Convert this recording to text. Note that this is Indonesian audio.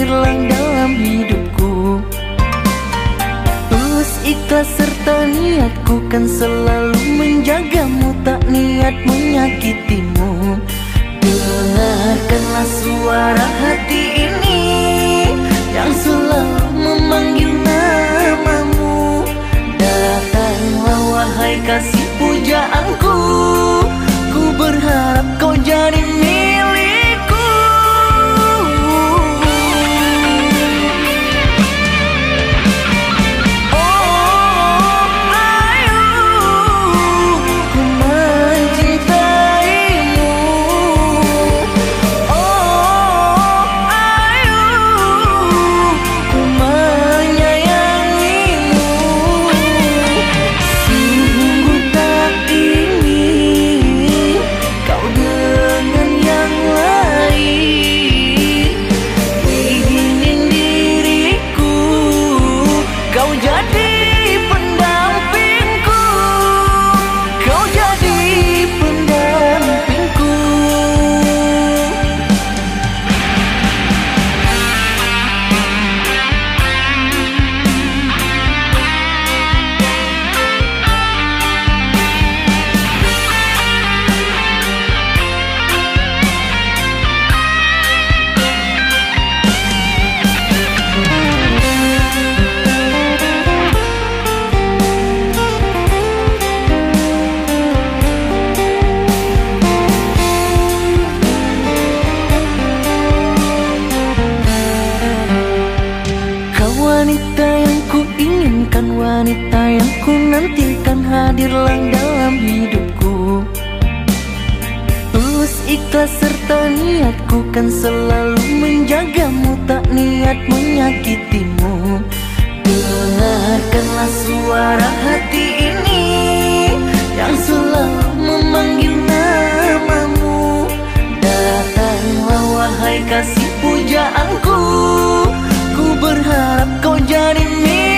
hadirlah dalam hidupku. Tulus ikhlas serta niatku kan selalu menjagamu. Tak niat menyakitimu. Dengarkanlah suara hati ini Yang selalu memanggil namamu. Datanglah wahai kasih pujaanku ku nantikan hadirlah dalam hidupku. Tulus ikhlas serta niatku kan selalu menjagamu Tak niat menyakitimu. Dengarkanlah suara hati ini Yang selalu memanggil namamu. Datanglah wahai kasih pujaanku Ku berharap kau jadi milikku.